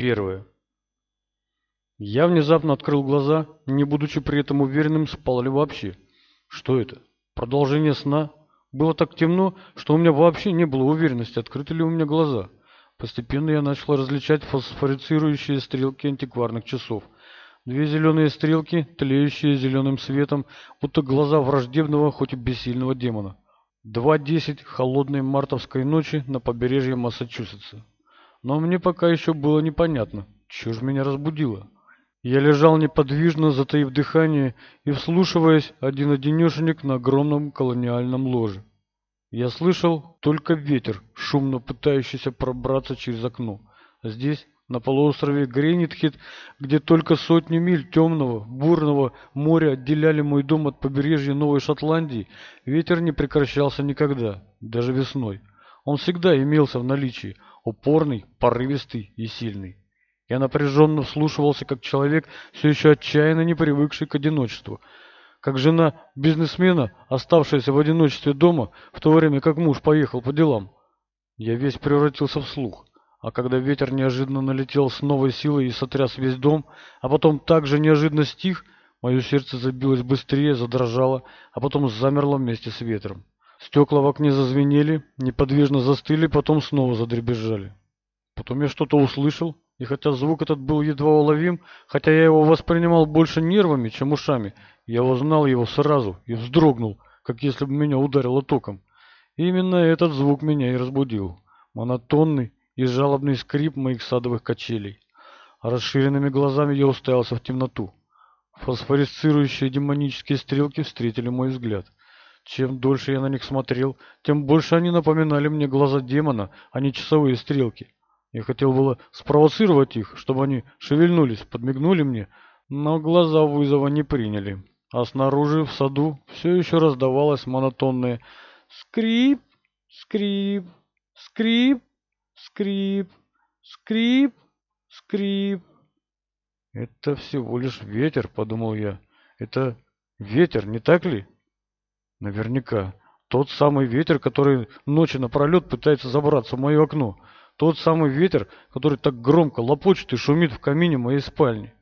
Первое. Я внезапно открыл глаза, не будучи при этом уверенным, спал ли вообще. Что это? Продолжение сна? Было так темно, что у меня вообще не было уверенности, открыты ли у меня глаза. Постепенно я начал различать фосфорицирующие стрелки антикварных часов. Две зеленые стрелки, тлеющие зеленым светом, будто глаза враждебного, хоть и бессильного демона. Два десять холодной мартовской ночи на побережье Массачусетса. Но мне пока еще было непонятно, что же меня разбудило. Я лежал неподвижно, затаив дыхание и вслушиваясь один-одинешенек на огромном колониальном ложе. Я слышал только ветер, шумно пытающийся пробраться через окно. Здесь, на полуострове Гренитхит, где только сотни миль темного, бурного моря отделяли мой дом от побережья Новой Шотландии, ветер не прекращался никогда, даже весной. Он всегда имелся в наличии, упорный, порывистый и сильный. Я напряженно вслушивался, как человек, все еще отчаянно не привыкший к одиночеству. Как жена бизнесмена, оставшаяся в одиночестве дома, в то время как муж поехал по делам. Я весь превратился в слух. А когда ветер неожиданно налетел с новой силой и сотряс весь дом, а потом также неожиданно стих, мое сердце забилось быстрее, задрожало, а потом замерло вместе с ветром. Стекла в окне зазвенели, неподвижно застыли, потом снова задребезжали. Потом я что-то услышал, и хотя звук этот был едва уловим, хотя я его воспринимал больше нервами, чем ушами, я узнал его сразу и вздрогнул, как если бы меня ударило током. И именно этот звук меня и разбудил. Монотонный и жалобный скрип моих садовых качелей. Расширенными глазами я уставился в темноту. Фосфорисцирующие демонические стрелки встретили мой взгляд. Чем дольше я на них смотрел, тем больше они напоминали мне глаза демона, а не часовые стрелки. Я хотел было спровоцировать их, чтобы они шевельнулись, подмигнули мне, но глаза вызова не приняли. А снаружи, в саду, все еще раздавалось монотонное «скрип, скрип, скрип, скрип, скрип, скрип». «Это всего лишь ветер», — подумал я. «Это ветер, не так ли?» «Наверняка. Тот самый ветер, который ночью напролет пытается забраться в мое окно». Тот самый ветер, который так громко лопочет и шумит в камине моей спальни.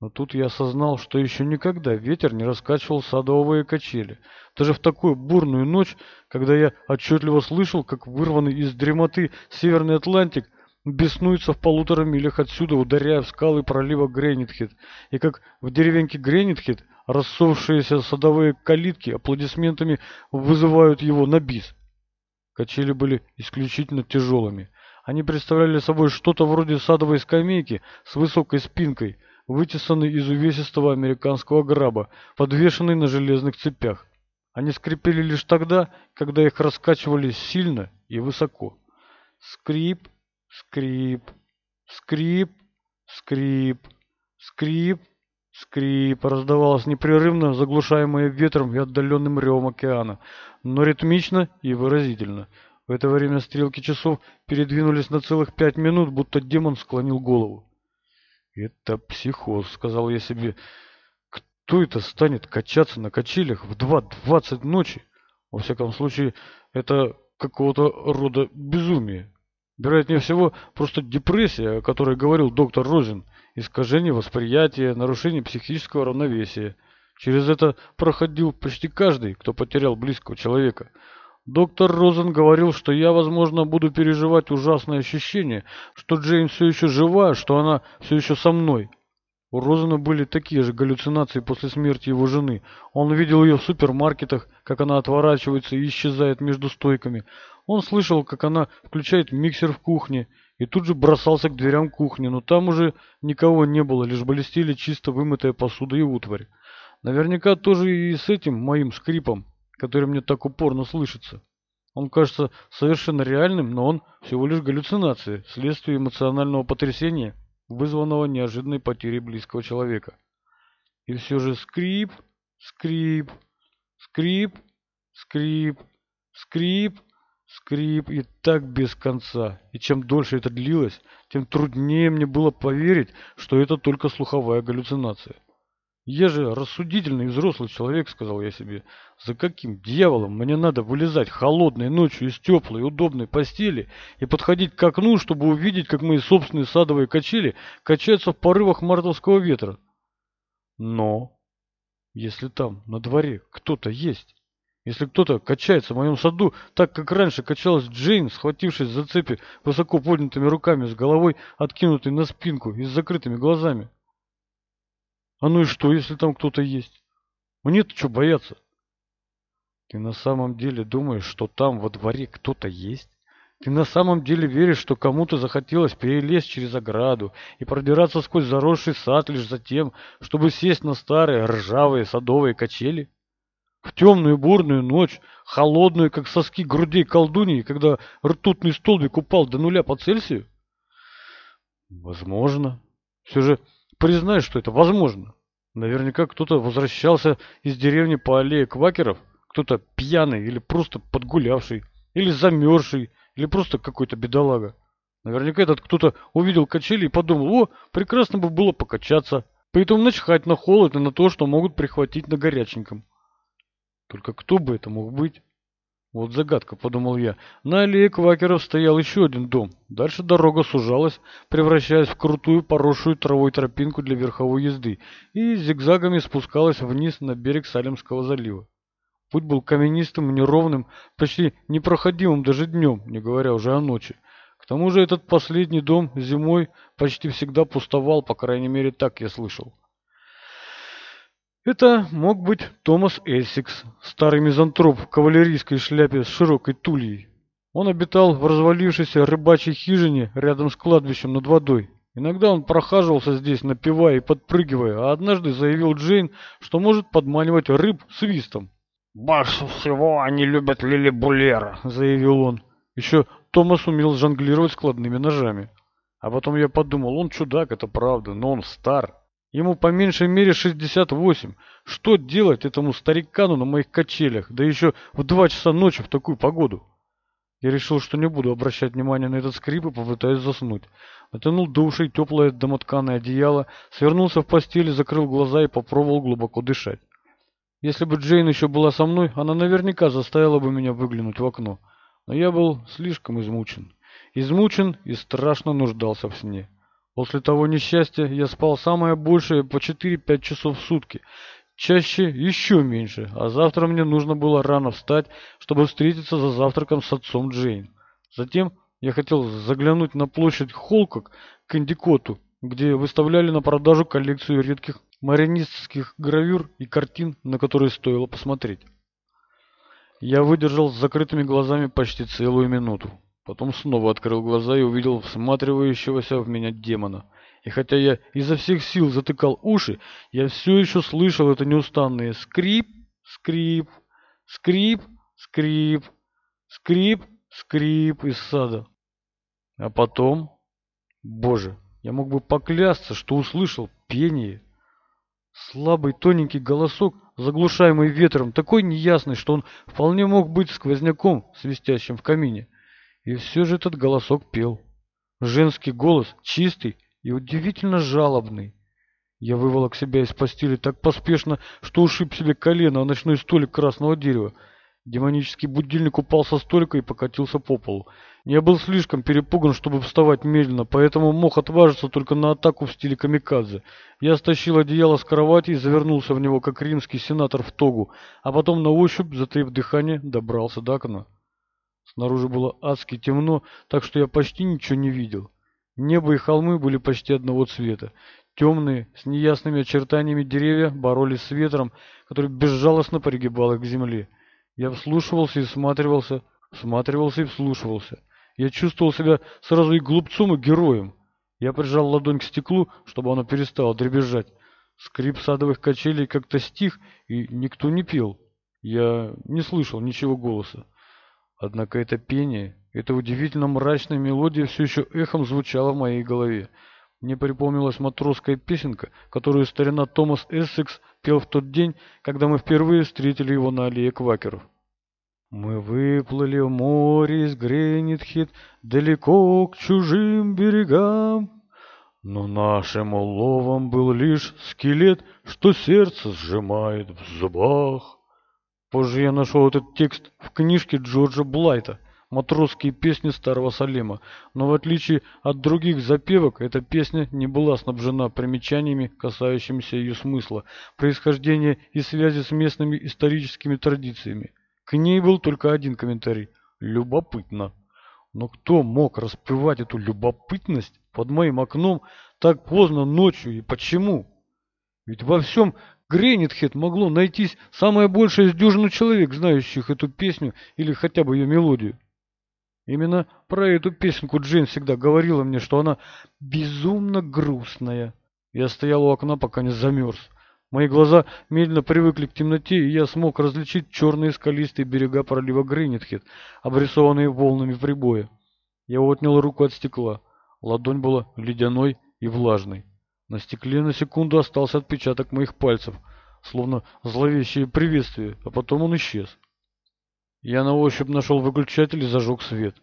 Но тут я осознал, что еще никогда ветер не раскачивал садовые качели. Даже в такую бурную ночь, когда я отчетливо слышал, как вырванный из дремоты Северный Атлантик беснуется в полутора милях отсюда, ударяя в скалы пролива Гренитхед, и как в деревеньке Гренитхед рассовшиеся садовые калитки аплодисментами вызывают его на бис. Качели были исключительно тяжелыми. Они представляли собой что-то вроде садовой скамейки с высокой спинкой, вытесанной из увесистого американского граба, подвешенной на железных цепях. Они скрипели лишь тогда, когда их раскачивали сильно и высоко. Скрип, скрип, скрип, скрип, скрип, скрип раздавалось непрерывно, заглушаемое ветром и отдаленным ревом океана, но ритмично и выразительно – в это время стрелки часов передвинулись на целых пять минут, будто демон склонил голову. «Это психоз», — сказал я себе. «Кто это станет качаться на качелях в два двадцать ночи? Во всяком случае, это какого-то рода безумие. Вероятнее всего, просто депрессия, о которой говорил доктор Розин, искажение восприятия, нарушение психического равновесия. Через это проходил почти каждый, кто потерял близкого человека». Доктор Розен говорил, что я, возможно, буду переживать ужасное ощущение, что Джейн все еще жива, что она все еще со мной. У Розена были такие же галлюцинации после смерти его жены. Он видел ее в супермаркетах, как она отворачивается и исчезает между стойками. Он слышал, как она включает миксер в кухне, и тут же бросался к дверям кухни, но там уже никого не было, лишь блестели чисто вымытая посуда и утварь. Наверняка тоже и с этим моим скрипом который мне так упорно слышится. Он кажется совершенно реальным, но он всего лишь галлюцинация, следствие эмоционального потрясения, вызванного неожиданной потерей близкого человека. И все же скрип, скрип, скрип, скрип, скрип, скрип, и так без конца. И чем дольше это длилось, тем труднее мне было поверить, что это только слуховая галлюцинация. Я же рассудительный взрослый человек, сказал я себе. За каким дьяволом мне надо вылезать холодной ночью из теплой удобной постели и подходить к окну, чтобы увидеть, как мои собственные садовые качели качаются в порывах мартовского ветра? Но, если там, на дворе, кто-то есть, если кто-то качается в моем саду, так как раньше качалась Джейн, схватившись за цепи высоко поднятыми руками с головой, откинутой на спинку и с закрытыми глазами. А ну и что, если там кто-то есть? Мне-то что бояться? Ты на самом деле думаешь, что там во дворе кто-то есть? Ты на самом деле веришь, что кому-то захотелось перелезть через ограду и продираться сквозь заросший сад лишь за тем, чтобы сесть на старые ржавые садовые качели? В темную бурную ночь, холодную, как соски грудей колдуньи, когда ртутный столбик упал до нуля по Цельсию? Возможно. Все же признай, что это возможно. Наверняка кто-то возвращался из деревни по аллее квакеров, кто-то пьяный или просто подгулявший, или замерзший, или просто какой-то бедолага. Наверняка этот кто-то увидел качели и подумал, о, прекрасно бы было покачаться. Поэтому начхать на холод и на то, что могут прихватить на горяченьком. Только кто бы это мог быть? Вот загадка, подумал я. На аллее квакеров стоял еще один дом. Дальше дорога сужалась, превращаясь в крутую, поросшую травой тропинку для верховой езды, и зигзагами спускалась вниз на берег Салемского залива. Путь был каменистым, неровным, почти непроходимым даже днем, не говоря уже о ночи. К тому же этот последний дом зимой почти всегда пустовал, по крайней мере так я слышал. Это мог быть Томас Эссикс, старый мизантроп в кавалерийской шляпе с широкой тульей. Он обитал в развалившейся рыбачьей хижине рядом с кладбищем над водой. Иногда он прохаживался здесь, напевая и подпрыгивая, а однажды заявил Джейн, что может подманивать рыб свистом. «Больше всего они любят лилибулера», — заявил он. Еще Томас умел жонглировать складными ножами. А потом я подумал, он чудак, это правда, но он стар. Ему по меньшей мере 68. Что делать этому старикану на моих качелях, да еще в два часа ночи в такую погоду? Я решил, что не буду обращать внимания на этот скрип и попытаюсь заснуть. Натянул до ушей теплое домотканое одеяло, свернулся в постели, закрыл глаза и попробовал глубоко дышать. Если бы Джейн еще была со мной, она наверняка заставила бы меня выглянуть в окно. Но я был слишком измучен. Измучен и страшно нуждался в сне. После того несчастья я спал самое большее по 4-5 часов в сутки, чаще еще меньше, а завтра мне нужно было рано встать, чтобы встретиться за завтраком с отцом Джейн. Затем я хотел заглянуть на площадь Холкок к Эндикоту, где выставляли на продажу коллекцию редких маринистских гравюр и картин, на которые стоило посмотреть. Я выдержал с закрытыми глазами почти целую минуту. Потом снова открыл глаза и увидел всматривающегося в меня демона. И хотя я изо всех сил затыкал уши, я все еще слышал это неустанное скрип, скрип, скрип, скрип, скрип, скрип из сада. А потом... Боже, я мог бы поклясться, что услышал пение. Слабый тоненький голосок, заглушаемый ветром, такой неясный, что он вполне мог быть сквозняком, свистящим в камине. И все же этот голосок пел. Женский голос, чистый и удивительно жалобный. Я выволок себя из постели так поспешно, что ушиб себе колено о ночной столик красного дерева. Демонический будильник упал со столика и покатился по полу. Я был слишком перепуган, чтобы вставать медленно, поэтому мог отважиться только на атаку в стиле камикадзе. Я стащил одеяло с кровати и завернулся в него, как римский сенатор в тогу, а потом на ощупь, затаив дыхание, добрался до окна. Снаружи было адски темно, так что я почти ничего не видел. Небо и холмы были почти одного цвета. Темные, с неясными очертаниями деревья боролись с ветром, который безжалостно пригибал их к земле. Я вслушивался и всматривался, всматривался и вслушивался. Я чувствовал себя сразу и глупцом, и героем. Я прижал ладонь к стеклу, чтобы оно перестало дребезжать. Скрип садовых качелей как-то стих, и никто не пел. Я не слышал ничего голоса. Однако это пение, эта удивительно мрачная мелодия все еще эхом звучала в моей голове. Мне припомнилась матросская песенка, которую старина Томас Эссекс пел в тот день, когда мы впервые встретили его на аллее квакеров. Мы выплыли в море из Гренитхит далеко к чужим берегам. Но нашим уловом был лишь скелет, что сердце сжимает в зубах. Позже я нашел этот текст в книжке Джорджа Блайта «Матросские песни Старого Салема», но в отличие от других запевок, эта песня не была снабжена примечаниями, касающимися ее смысла, происхождения и связи с местными историческими традициями. К ней был только один комментарий – «любопытно». Но кто мог распевать эту любопытность под моим окном так поздно ночью и почему? Ведь во всем Грейнитхед могло найтись самое большее из дюжину человек, знающих эту песню или хотя бы ее мелодию. Именно про эту песенку Джейн всегда говорила мне, что она безумно грустная. Я стоял у окна, пока не замерз. Мои глаза медленно привыкли к темноте, и я смог различить черные скалистые берега пролива Гринитхед, обрисованные волнами прибоя. Я отнял руку от стекла. Ладонь была ледяной и влажной. На стекле на секунду остался отпечаток моих пальцев, словно зловещее приветствие, а потом он исчез. Я на ощупь нашел выключатель и зажег свет.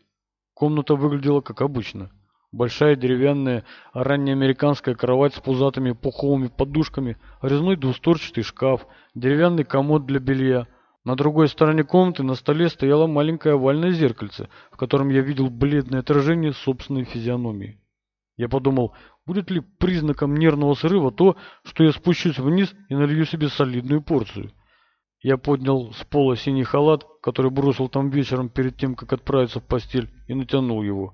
Комната выглядела как обычно. Большая деревянная раннеамериканская кровать с пузатыми пуховыми подушками, резной двусторчатый шкаф, деревянный комод для белья. На другой стороне комнаты на столе стояло маленькое овальное зеркальце, в котором я видел бледное отражение собственной физиономии. Я подумал, будет ли признаком нервного срыва то, что я спущусь вниз и налью себе солидную порцию. Я поднял с пола синий халат, который бросил там вечером перед тем, как отправиться в постель, и натянул его.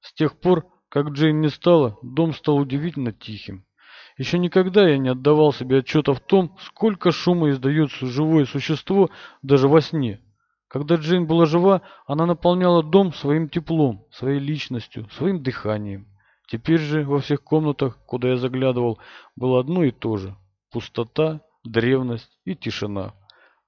С тех пор, как Джейн не стала, дом стал удивительно тихим. Еще никогда я не отдавал себе отчета в том, сколько шума издает живое существо даже во сне. Когда Джейн была жива, она наполняла дом своим теплом, своей личностью, своим дыханием. Теперь же во всех комнатах, куда я заглядывал, было одно и то же – пустота, древность и тишина.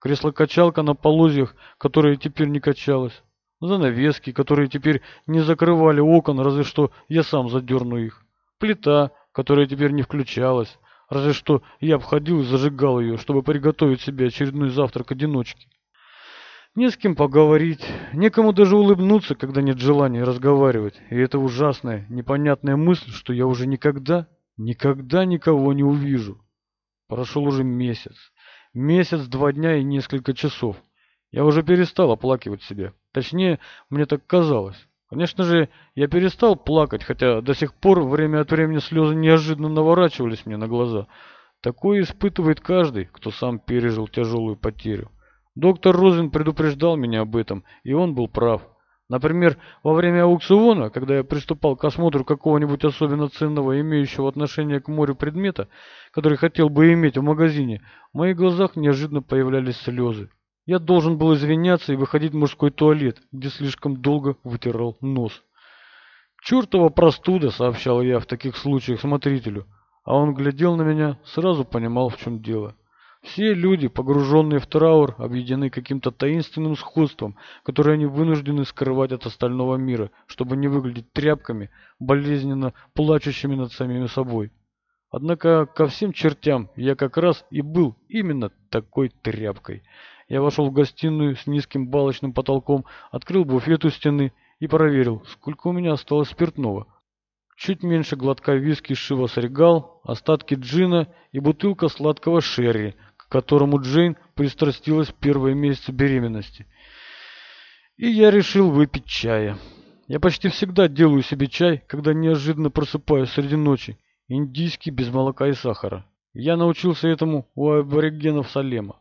Кресло-качалка на полозьях, которое теперь не качалось. Занавески, которые теперь не закрывали окон, разве что я сам задерну их. Плита, которая теперь не включалась, разве что я обходил и зажигал ее, чтобы приготовить себе очередной завтрак одиночки. Не с кем поговорить, некому даже улыбнуться, когда нет желания разговаривать. И это ужасная, непонятная мысль, что я уже никогда, никогда никого не увижу. Прошел уже месяц. Месяц, два дня и несколько часов. Я уже перестал оплакивать себя. Точнее, мне так казалось. Конечно же, я перестал плакать, хотя до сих пор время от времени слезы неожиданно наворачивались мне на глаза. Такое испытывает каждый, кто сам пережил тяжелую потерю. Доктор Розен предупреждал меня об этом, и он был прав. Например, во время аукциона, когда я приступал к осмотру какого-нибудь особенно ценного, имеющего отношение к морю предмета, который хотел бы иметь в магазине, в моих глазах неожиданно появлялись слезы. Я должен был извиняться и выходить в мужской туалет, где слишком долго вытирал нос. «Чертова простуда», — сообщал я в таких случаях смотрителю, а он глядел на меня, сразу понимал, в чем дело. Все люди, погруженные в траур, объединены каким-то таинственным сходством, которое они вынуждены скрывать от остального мира, чтобы не выглядеть тряпками, болезненно плачущими над самими собой. Однако ко всем чертям я как раз и был именно такой тряпкой. Я вошел в гостиную с низким балочным потолком, открыл буфет у стены и проверил, сколько у меня осталось спиртного. Чуть меньше глотка виски Шивас Регал, остатки джина и бутылка сладкого шерри, которому Джейн пристрастилась в первые месяцы беременности. И я решил выпить чая. Я почти всегда делаю себе чай, когда неожиданно просыпаюсь среди ночи. Индийский, без молока и сахара. Я научился этому у аборигенов Салема.